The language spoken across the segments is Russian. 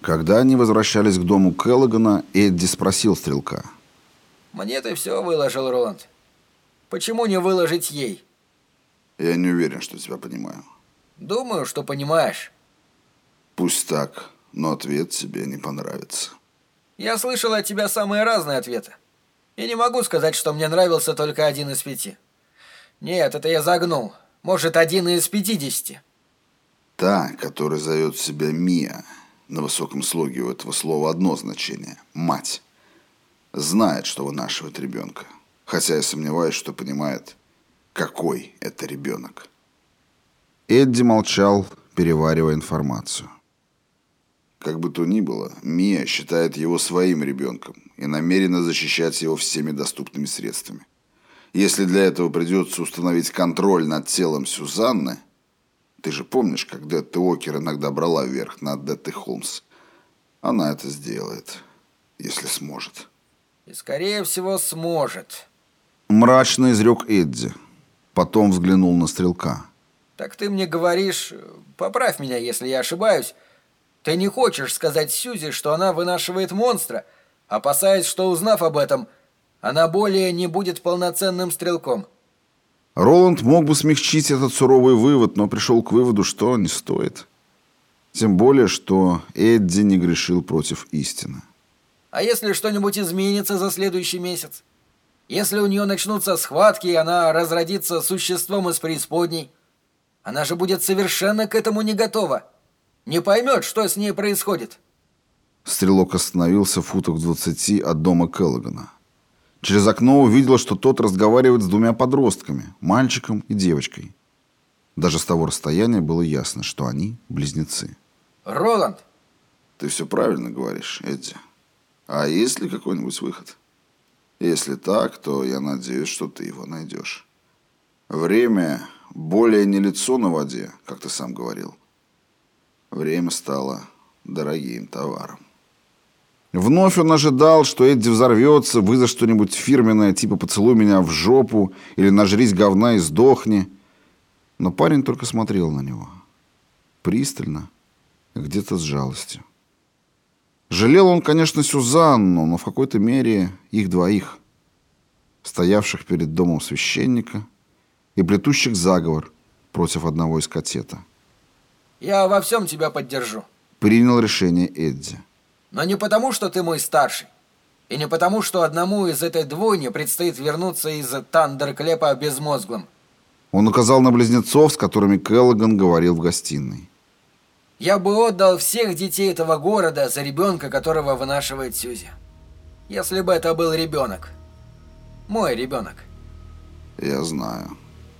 Когда они возвращались к дому Келлогана, Эдди спросил стрелка. «Мне ты все выложил, Роланд. Почему не выложить ей?» «Я не уверен, что тебя понимаю». «Думаю, что понимаешь». «Пусть так, но ответ тебе не понравится». «Я слышал от тебя самые разные ответы. И не могу сказать, что мне нравился только один из пяти. Нет, это я загнул. Может, один из пятидесяти». «Та, которая зовет себя Мия». На высоком слоге у этого слова одно значение – мать. Знает, что вынашивает ребенка. Хотя я сомневаюсь, что понимает, какой это ребенок. Эдди молчал, переваривая информацию. Как бы то ни было, Мия считает его своим ребенком и намерена защищать его всеми доступными средствами. Если для этого придется установить контроль над телом Сюзанны – ты же помнишь, как Детта Уокер иногда брала вверх над Деттой Холмс? Она это сделает, если сможет. И, скорее всего, сможет. Мрачно изрек Эдди. Потом взглянул на стрелка. Так ты мне говоришь, поправь меня, если я ошибаюсь, ты не хочешь сказать Сьюзи, что она вынашивает монстра, опасаясь, что, узнав об этом, она более не будет полноценным стрелком. Роланд мог бы смягчить этот суровый вывод, но пришел к выводу, что не стоит. Тем более, что Эдди не грешил против истины. А если что-нибудь изменится за следующий месяц? Если у нее начнутся схватки, и она разродится существом из преисподней, она же будет совершенно к этому не готова. Не поймет, что с ней происходит. Стрелок остановился в футах двадцати от дома Келлогана. Через окно увидела, что тот разговаривает с двумя подростками, мальчиком и девочкой. Даже с того расстояния было ясно, что они близнецы. «Роланд!» «Ты все правильно говоришь, Эдди. А есть ли какой-нибудь выход? Если так, то я надеюсь, что ты его найдешь. Время более не лицо на воде, как ты сам говорил. Время стало дорогим товаром». Вновь он ожидал, что Эдди взорвется, выдаст что-нибудь фирменное, типа «поцелуй меня в жопу» или «нажрись говна и сдохни». Но парень только смотрел на него. Пристально, где-то с жалостью. Жалел он, конечно, Сюзанну, но в какой-то мере их двоих, стоявших перед домом священника и плетущих заговор против одного из катета. «Я во всем тебя поддержу», — принял решение Эдди. Но не потому, что ты мой старший. И не потому, что одному из этой двойни предстоит вернуться из Тандерклепа безмозглым. Он указал на близнецов, с которыми Келлоган говорил в гостиной. Я бы отдал всех детей этого города за ребенка, которого вынашивает Сьюзи. Если бы это был ребенок. Мой ребенок. Я знаю.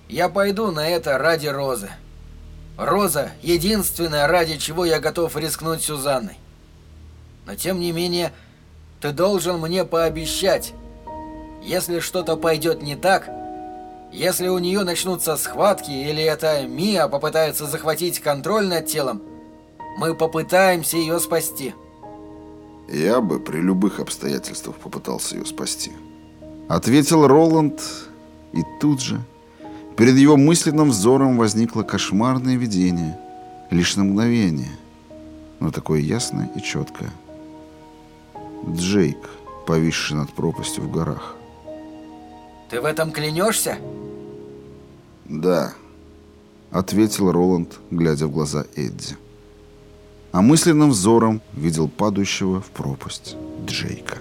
Я пойду на это ради Розы. Роза — единственное, ради чего я готов рискнуть Сюзанной. Но тем не менее, ты должен мне пообещать, если что-то пойдет не так, если у нее начнутся схватки или эта Мия попытается захватить контроль над телом, мы попытаемся ее спасти. Я бы при любых обстоятельствах попытался ее спасти. Ответил Роланд, и тут же перед его мысленным взором возникло кошмарное видение, лишь на мгновение, но такое ясное и четкое. Джейк, повисший над пропастью в горах. Ты в этом клянешься? Да, ответил Роланд, глядя в глаза Эдди. А мысленным взором видел падающего в пропасть Джейка.